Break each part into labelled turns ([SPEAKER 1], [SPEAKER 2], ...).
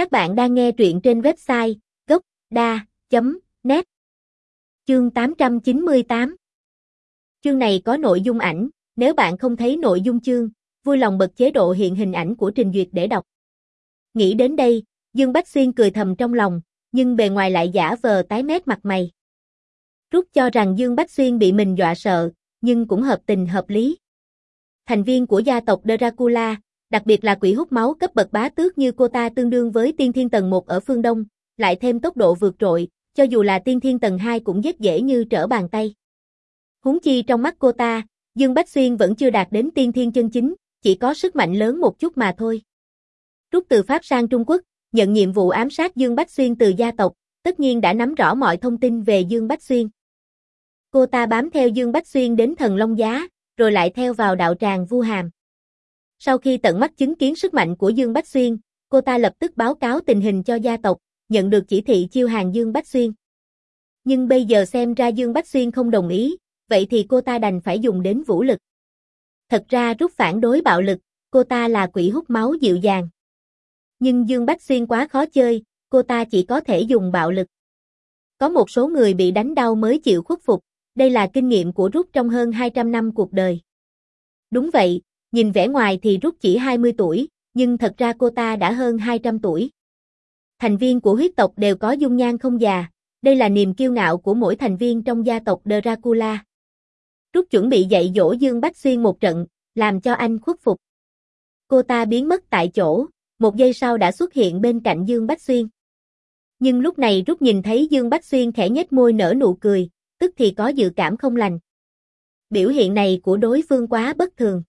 [SPEAKER 1] Các bạn đang nghe truyện trên website gocda.net Chương 898 Chương này có nội dung ảnh, nếu bạn không thấy nội dung chương, vui lòng bật chế độ hiện hình ảnh của trình duyệt để đọc. Nghĩ đến đây, Dương Bách Xuyên cười thầm trong lòng, nhưng bề ngoài lại giả vờ tái mét mặt mày. Rút cho rằng Dương Bách Xuyên bị mình dọa sợ, nhưng cũng hợp tình hợp lý. Thành viên của gia tộc Dracula, đặc biệt là quỷ hút máu cấp bậc bá tước như cô ta tương đương với tiên thiên tầng 1 ở phương Đông, lại thêm tốc độ vượt trội, cho dù là tiên thiên tầng 2 cũng rất dễ như trở bàn tay. Huống chi trong mắt cô ta, Dương Bách Xuyên vẫn chưa đạt đến tiên thiên chân chính, chỉ có sức mạnh lớn một chút mà thôi. Rút từ Pháp sang Trung Quốc, nhận nhiệm vụ ám sát Dương Bách Xuyên từ gia tộc, tất nhiên đã nắm rõ mọi thông tin về Dương Bách Xuyên. Cô ta bám theo Dương Bách Xuyên đến thần Long Giá, rồi lại theo vào đạo tràng Vu Hàm. Sau khi tận mắt chứng kiến sức mạnh của Dương Bách Xuyên, cô ta lập tức báo cáo tình hình cho gia tộc, nhận được chỉ thị chiêu hàng Dương Bách Xuyên. Nhưng bây giờ xem ra Dương Bách Xuyên không đồng ý, vậy thì cô ta đành phải dùng đến vũ lực. Thật ra rút phản đối bạo lực, cô ta là quỷ hút máu dịu dàng. Nhưng Dương Bách Xuyên quá khó chơi, cô ta chỉ có thể dùng bạo lực. Có một số người bị đánh đau mới chịu khuất phục, đây là kinh nghiệm của rút trong hơn 200 năm cuộc đời. Đúng vậy, nhìn vẻ ngoài thì rút chỉ 20 tuổi, nhưng thật ra cô ta đã hơn 200 tuổi. Thành viên của huyết tộc đều có dung nhan không già, đây là niềm kiêu ngạo của mỗi thành viên trong gia tộc Dracula. Rút chuẩn bị dạy dỗ Dương Bách Xuyên một trận, làm cho anh khuất phục. Cô ta biến mất tại chỗ, một giây sau đã xuất hiện bên cạnh Dương Bách Xuyên. Nhưng lúc này Rút nhìn thấy Dương Bách Xuyên khẽ nhếch môi nở nụ cười, tức thì có dự cảm không lành. Biểu hiện này của đối phương quá bất thường.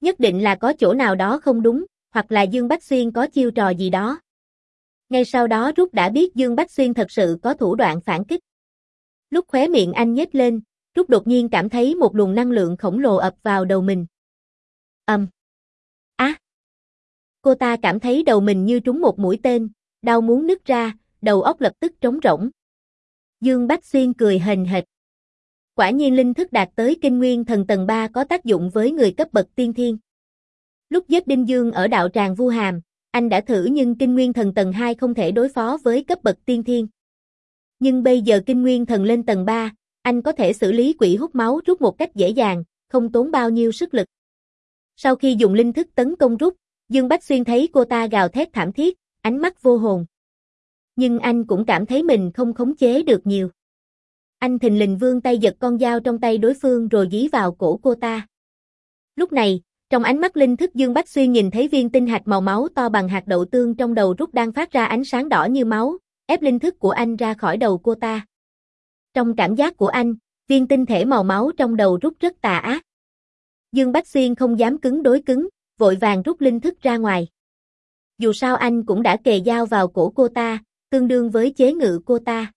[SPEAKER 1] Nhất định là có chỗ nào đó không đúng, hoặc là Dương Bách Xuyên có chiêu trò gì đó. Ngay sau đó Rút đã biết Dương Bách Xuyên thật sự có thủ đoạn phản kích. Lúc khóe miệng anh nhếch lên, Rút đột nhiên cảm thấy một luồng năng lượng khổng lồ ập vào đầu mình. Âm. Um. Á. Cô ta cảm thấy đầu mình như trúng một mũi tên, đau muốn nứt ra, đầu óc lập tức trống rỗng. Dương Bách Xuyên cười hình hệt. Quả nhiên linh thức đạt tới kinh nguyên thần tầng 3 có tác dụng với người cấp bậc tiên thiên. Lúc giết Đinh Dương ở đạo tràng Vu Hàm, anh đã thử nhưng kinh nguyên thần tầng 2 không thể đối phó với cấp bậc tiên thiên. Nhưng bây giờ kinh nguyên thần lên tầng 3, anh có thể xử lý quỷ hút máu rút một cách dễ dàng, không tốn bao nhiêu sức lực. Sau khi dùng linh thức tấn công rút, Dương Bách Xuyên thấy cô ta gào thét thảm thiết, ánh mắt vô hồn. Nhưng anh cũng cảm thấy mình không khống chế được nhiều. Anh thình lình vươn tay giật con dao trong tay đối phương rồi dí vào cổ cô ta. Lúc này, trong ánh mắt linh thức Dương Bách Xuyên nhìn thấy viên tinh hạt màu máu to bằng hạt đậu tương trong đầu rút đang phát ra ánh sáng đỏ như máu, ép linh thức của anh ra khỏi đầu cô ta. Trong cảm giác của anh, viên tinh thể màu máu trong đầu rút rất tà ác. Dương Bách Xuyên không dám cứng đối cứng, vội vàng rút linh thức ra ngoài. Dù sao anh cũng đã kề dao vào cổ cô ta, tương đương với chế ngự cô ta.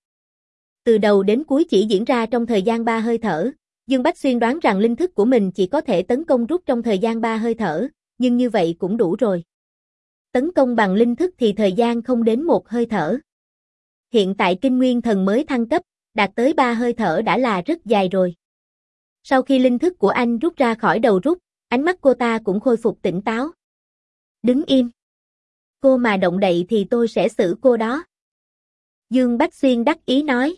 [SPEAKER 1] Từ đầu đến cuối chỉ diễn ra trong thời gian ba hơi thở, Dương Bách Xuyên đoán rằng linh thức của mình chỉ có thể tấn công rút trong thời gian ba hơi thở, nhưng như vậy cũng đủ rồi. Tấn công bằng linh thức thì thời gian không đến một hơi thở. Hiện tại kinh nguyên thần mới thăng cấp, đạt tới ba hơi thở đã là rất dài rồi. Sau khi linh thức của anh rút ra khỏi đầu rút, ánh mắt cô ta cũng khôi phục tỉnh táo. Đứng im. Cô mà động đậy thì tôi sẽ xử cô đó. Dương Bách Xuyên đắc ý nói.